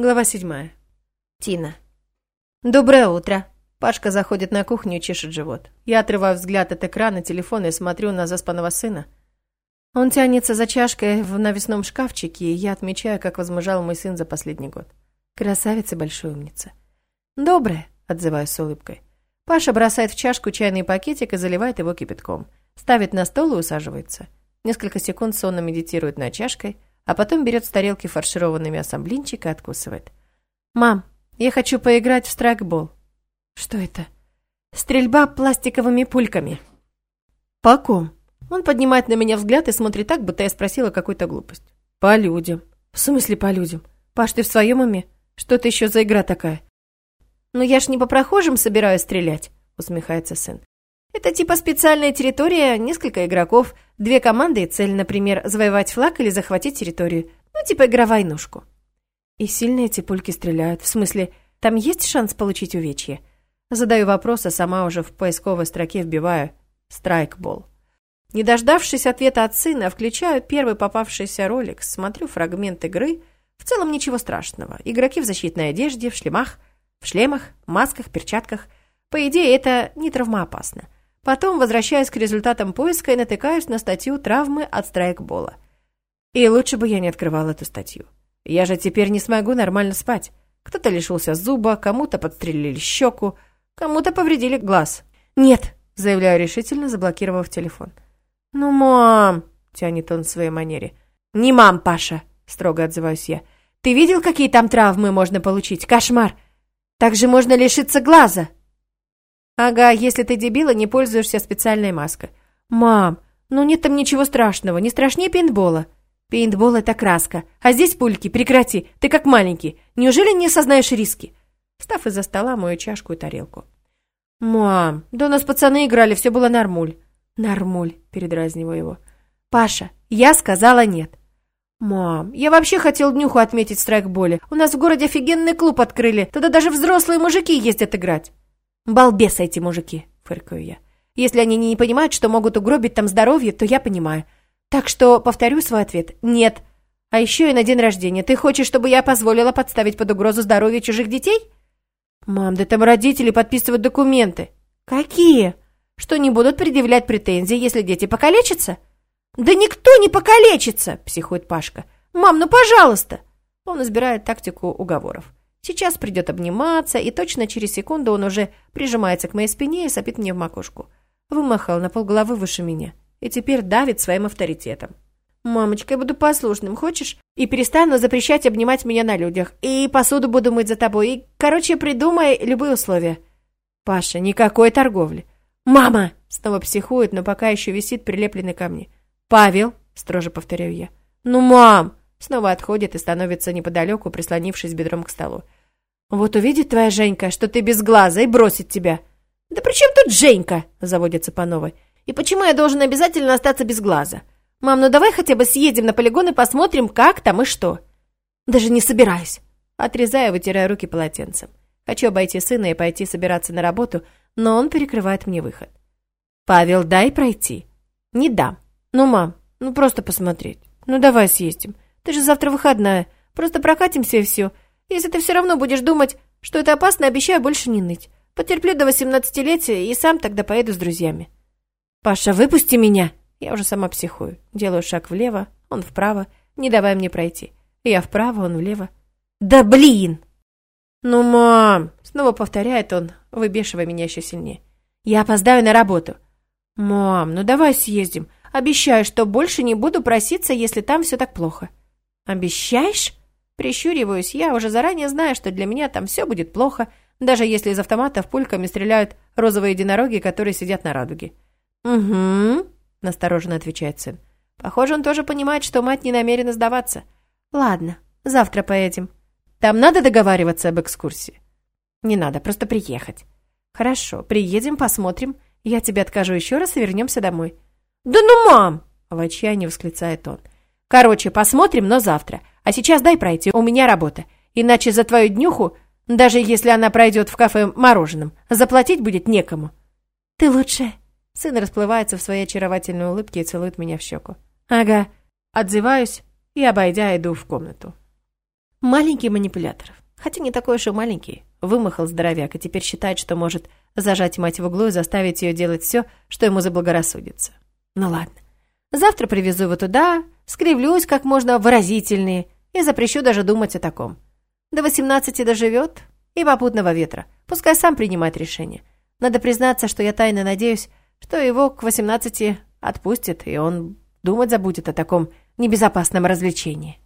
Глава седьмая. Тина. Доброе утро. Пашка заходит на кухню и чешет живот. Я отрываю взгляд от экрана телефона и смотрю на заспанного сына. Он тянется за чашкой в навесном шкафчике, и я отмечаю, как возмужал мой сын за последний год. Красавица и большая умница. «Доброе», — отзываюсь с улыбкой. Паша бросает в чашку чайный пакетик и заливает его кипятком. Ставит на стол и усаживается. Несколько секунд сонно медитирует над чашкой, а потом берет с тарелки фаршированный мясом блинчик и откусывает. «Мам, я хочу поиграть в страйкбол». «Что это?» «Стрельба пластиковыми пульками». «По ком?» Он поднимает на меня взгляд и смотрит так, будто я спросила какую-то глупость. «По людям». «В смысле по людям? Паш, ты в своем уме? Что это еще за игра такая?» «Ну я ж не по прохожим собираюсь стрелять», усмехается сын. «Это типа специальная территория, несколько игроков, две команды и цель, например, завоевать флаг или захватить территорию. Ну типа игра войнушку». «И сильно эти пульки стреляют? В смысле, там есть шанс получить увечье?» Задаю вопрос, а сама уже в поисковой строке вбиваю «страйкбол». Не дождавшись ответа от сына, включаю первый попавшийся ролик, смотрю фрагмент игры. В целом ничего страшного. Игроки в защитной одежде, в шлемах, в шлемах, масках, перчатках. По идее, это не травмоопасно. Потом возвращаюсь к результатам поиска и натыкаюсь на статью «Травмы от страйкбола». И лучше бы я не открывал эту статью. Я же теперь не смогу нормально спать. Кто-то лишился зуба, кому-то подстрелили щеку, кому-то повредили глаз. «Нет», — заявляю решительно, заблокировав телефон. «Ну, мам!» — тянет он в своей манере. «Не мам, Паша!» — строго отзываюсь я. «Ты видел, какие там травмы можно получить? Кошмар! Так же можно лишиться глаза!» «Ага, если ты дебила, не пользуешься специальной маской». «Мам, ну нет там ничего страшного, не страшнее пейнтбола». «Пейнтбол — это краска, а здесь пульки, прекрати, ты как маленький. Неужели не осознаешь риски?» Встав из-за стола, мою чашку и тарелку. «Мам, да у нас пацаны играли, все было нормуль». «Нормуль», — передразниваю его. «Паша, я сказала нет». «Мам, я вообще хотел днюху отметить в страйкболе. У нас в городе офигенный клуб открыли. Туда даже взрослые мужики ездят играть». «Балбесы эти мужики», — фыркаю я. «Если они не понимают, что могут угробить там здоровье, то я понимаю. Так что повторю свой ответ. Нет. А еще и на день рождения. Ты хочешь, чтобы я позволила подставить под угрозу здоровье чужих детей?» «Мам, да там родители подписывают документы». «Какие?» Что не будут предъявлять претензии, если дети покалечатся? Да никто не покалечится, психует Пашка. Мам, ну пожалуйста. Он избирает тактику уговоров. Сейчас придет обниматься, и точно через секунду он уже прижимается к моей спине и сопит мне в макушку. Вымахал на полголовы выше меня. И теперь давит своим авторитетом. «Мамочка, я буду послушным, хочешь? И перестану запрещать обнимать меня на людях. И посуду буду мыть за тобой. И, короче, придумай любые условия». «Паша, никакой торговли. «Мама!» — снова психует, но пока еще висит прилепленный ко мне. «Павел!» — строже повторяю я. «Ну, мам!» — снова отходит и становится неподалеку, прислонившись бедром к столу. «Вот увидит твоя Женька, что ты без глаза, и бросит тебя!» «Да при чем тут Женька?» — заводится по новой. «И почему я должен обязательно остаться без глаза? Мам, ну давай хотя бы съедем на полигон и посмотрим, как там и что». «Даже не собираюсь!» Отрезая, вытирая руки полотенцем. Хочу обойти сына и пойти собираться на работу, но он перекрывает мне выход. «Павел, дай пройти». «Не дам». «Ну, мам, ну просто посмотреть. Ну давай съездим. Ты же завтра выходная. Просто прокатимся и все. Если ты все равно будешь думать, что это опасно, обещаю больше не ныть. Потерплю до восемнадцатилетия и сам тогда поеду с друзьями». «Паша, выпусти меня!» Я уже сама психую. Делаю шаг влево, он вправо, не давай мне пройти. Я вправо, он влево. «Да блин!» «Ну, мам!» — снова повторяет он, выбешивая меня еще сильнее. «Я опоздаю на работу». «Мам, ну давай съездим. Обещаю, что больше не буду проситься, если там все так плохо». «Обещаешь?» Прищуриваюсь, я уже заранее знаю, что для меня там все будет плохо, даже если из автоматов пульками стреляют розовые единороги, которые сидят на радуге. «Угу», — настороженно отвечает сын. Похоже, он тоже понимает, что мать не намерена сдаваться. «Ладно, завтра поедем». Там надо договариваться об экскурсии? Не надо, просто приехать. Хорошо, приедем, посмотрим. Я тебе откажу еще раз и вернемся домой. Да ну, мам! В отчаянии восклицает он. Короче, посмотрим, но завтра. А сейчас дай пройти, у меня работа. Иначе за твою днюху, даже если она пройдет в кафе мороженым, заплатить будет некому. Ты лучшая. Сын расплывается в своей очаровательной улыбке и целует меня в щеку. Ага. Отзываюсь и, обойдя, иду в комнату. Маленький манипулятор. Хотя не такой уж и маленький. Вымахал здоровяк и теперь считает, что может зажать мать в углу и заставить ее делать все, что ему заблагорассудится. Ну ладно. Завтра привезу его туда, скривлюсь как можно выразительнее и запрещу даже думать о таком. До восемнадцати доживет и попутного ветра. Пускай сам принимает решение. Надо признаться, что я тайно надеюсь, что его к восемнадцати отпустят, и он думать забудет о таком небезопасном развлечении.